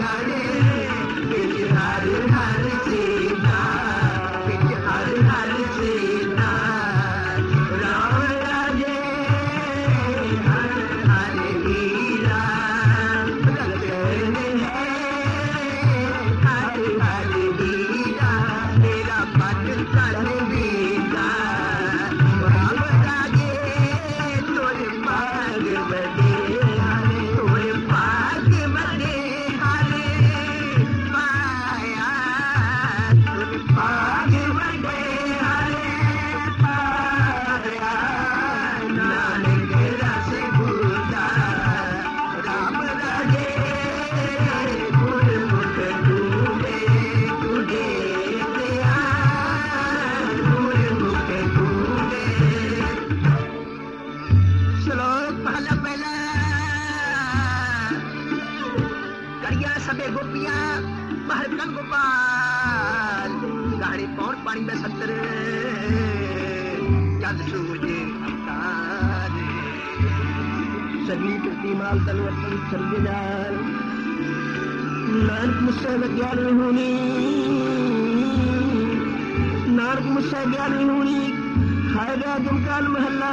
गाने सबे गोपियाँ, बाहर कन गोपाल। गाड़ी पौन पानी में सत्तर चंद सूरज सभी कृति माल तलवतन चल जाल नानक मुझसे ज्ञान होनी नानक मुझसे ज्ञान होनी खाएगा जमकाल महला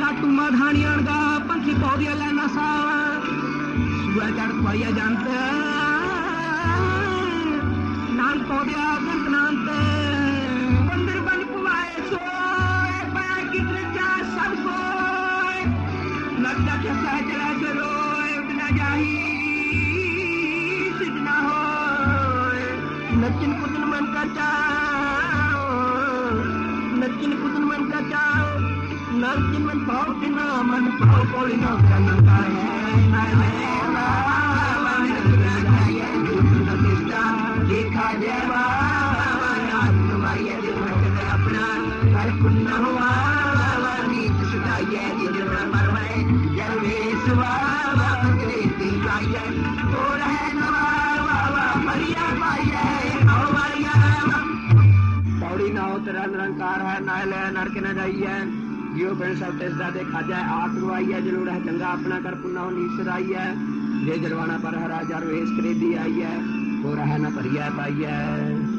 लाटू माधानी अणगा पंखी पौधिया लेना सा चढ़ पाइया जानते नान पौधिया गंतनांत मंदिर बन पुआए, सोए, पाया कितने जा सब सोए। लगता के सह चला चलोए उठना जाही सिद्धना होए। नचिन कुतन मन का चाओ नचिन मन भाव के ना मन भाव कोली ना करना का है मैं मैं देखा देवा तुम्हारी अपना कर पुण्य हुआ नीत सुधाइए जिन मरवे जलवे सुवा कृति गाइए तो रहे नवा मरिया पाइए पौड़ी ना हो तेरा निरंकार है ना ले नरक न जाइए। जियो बहन सब तेज दादे खा जाए आस है, ज़रूर है चंगा अपना कर पुन्ना हो नीच आई है। जे जलवाना पर हरा जार वेश करेदी आई है, हो रहा ना परिया पाई है।